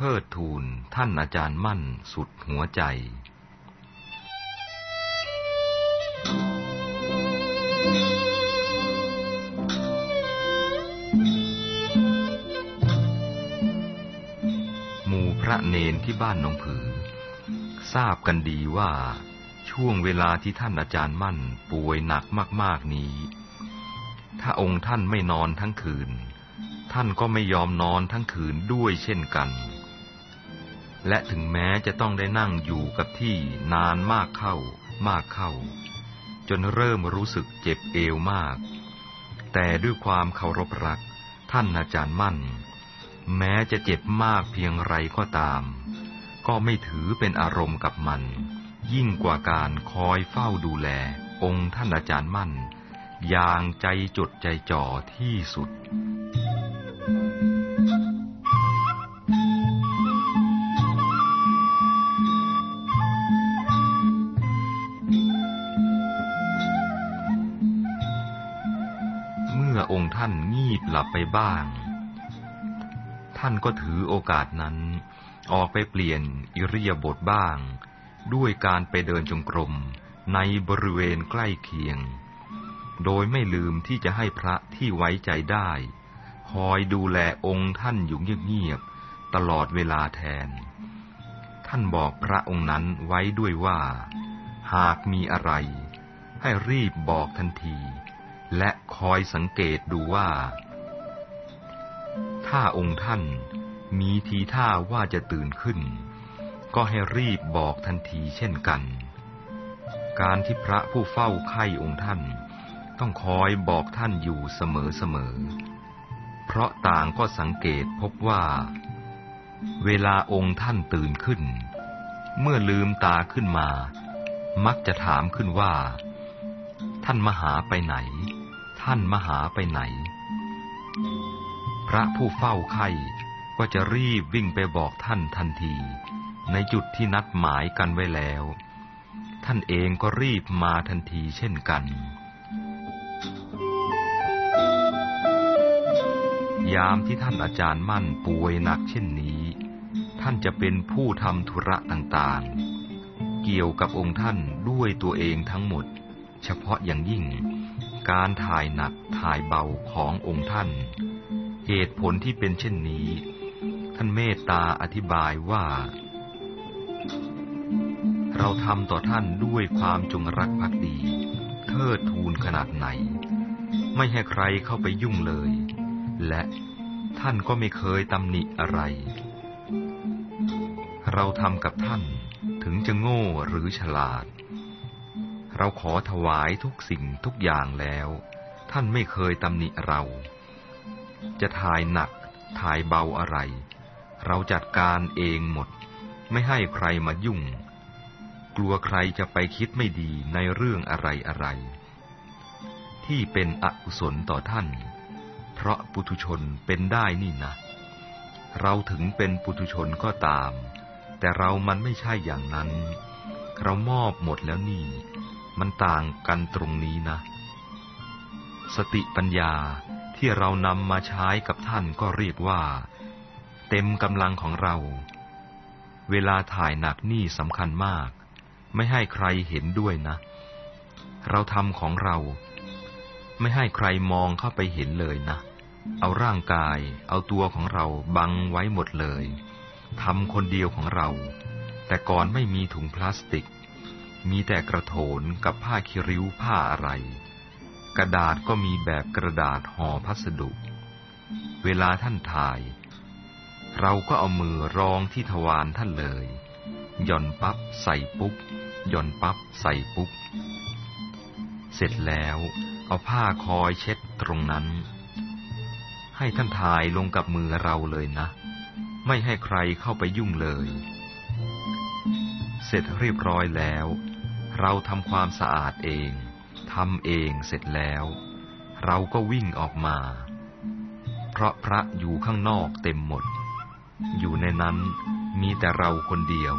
เทิดทูนท่านอาจารย์มั่นสุดหัวใจ หมู่พระเนนที่บ้านหนองผือ ทราบกันดีว่าช่วงเวลาที่ท่านอาจารย์มั่นป่วยหนักมากๆนี้ ถ้าองค์ท่านไม่นอนทั้งคืน ท่านก็ไม่ยอมนอนทั้งคืนด้วยเช่นกัน และถึงแม้จะต้องได้นั่งอยู่กับที่นานมากเข้า มากเข้า จนเริ่มรู้สึกเจ็บเอวมาก แต่ด้วยความเคารพรัก ท่านอาจารย์มั่น แม้จะเจ็บมากเพียงไรก็ตาม ก็ไม่ถือเป็นอารมณ์กับมัน ยิ่งกว่าการคอยเฝ้าดูแล องค์ท่านอาจารย์มั่น อย่างใจจดใจจ่อที่สุด องค์ท่านงีบหลับไปบ้าง ท่านก็ถือโอกาสนั้น ออกไปเปลี่ยนอิริยาบถบ้าง ด้วยการไปเดินจงกรมในบริเวณใกล้เคียง โดยไม่ลืมที่จะให้พระที่ไว้ใจได้ คอยดูแลองค์ท่านอยู่เงียบๆตลอดเวลาแทน ท่านบอกพระองค์นั้นไว้ด้วยว่า หากมีอะไร ให้รีบบอกทันที และคอยสังเกตดูว่า ถ้าองค์ท่านมีทีท่าว่าจะตื่นขึ้น ก็ให้รีบบอกทันทีเช่นกัน การที่พระผู้เฝ้าไข้องค์ท่าน ต้องคอยบอกท่านอยู่เสมอๆเพราะต่างก็สังเกตพบว่า เวลาองค์ท่านตื่นขึ้น เมื่อลืมตาขึ้นมา มักจะถามขึ้นว่า ท่านมหาไปไหน ท่านมหาไปไหน พระผู้เฝ้าไข้ก็จะรีบวิ่งไปบอกท่านทันที ในจุดที่นัดหมายกันไว้แล้ว ท่านเองก็รีบมาทันทีเช่นกัน ยามที่ท่านอาจารย์มั่นป่วยหนักเช่นนี้ ท่านจะเป็นผู้ทำธุระต่างๆ เกี่ยวกับองค์ท่านด้วยตัวเองทั้งหมด เฉพาะอย่างยิ่ง การถ่ายหนักถ่ายเบาขององค์ท่าน เหตุผลที่เป็นเช่นนี้ ท่านเมตตาอธิบายว่า เราทำต่อท่านด้วยความจงรักภักดี เทิดทูนขนาดไหน ไม่ให้ใครเข้าไปยุ่งเลย และท่านก็ไม่เคยตำหนิอะไร เราทำกับท่านถึงจะโง่หรือฉลาด เราขอถวายทุกสิ่งทุกอย่างแล้ว ท่านไม่เคยตำหนิเรา จะถ่ายหนักถ่ายเบาอะไร เราจัดการเองหมด ไม่ให้ใครมายุ่ง กลัวใครจะไปคิดไม่ดีในเรื่องอะไรอะไร ที่เป็นอกุศลต่อท่าน เพราะปุถุชนเป็นได้นี่นะ เราถึงเป็นปุถุชนก็ตาม แต่เรามันไม่ใช่อย่างนั้น เรามอบหมดแล้วนี่ มันต่างกันตรงนี้นะ สติปัญญาที่เรานำมาใช้กับท่านก็เรียกว่า เต็มกำลังของเรา เวลาถ่ายหนักนี่สำคัญมาก ไม่ให้ใครเห็นด้วยนะ เราทำของเรา ไม่ให้ใครมองเข้าไปเห็นเลยนะ เอาร่างกาย เอาตัวของเราบังไว้หมดเลยทำคนเดียวของเรา แต่ก่อนไม่มีถุงพลาสติก มีแต่กระโถนกับผ้าคิริ้วผ้าอะไร กระดาษก็มีแบบกระดาษห่อพัสดุ เวลาท่านถ่าย เราก็เอามือรองที่ทวารท่านเลยหย่อนปั๊บใส่ปุ๊บหย่อนปั๊บใส่ปุ๊บ เสร็จแล้วเอาผ้าคอยเช็ดตรงนั้น ให้ท่านถ่ายลงกับมือเราเลยนะ ไม่ให้ใครเข้าไปยุ่งเลย เสร็จเรียบร้อยแล้ว เราทำความสะอาดเองทำเองเสร็จแล้ว เราก็วิ่งออกมา เพราะพระอยู่ข้างนอกเต็มหมด อยู่ในนั้นมีแต่เราคนเดียว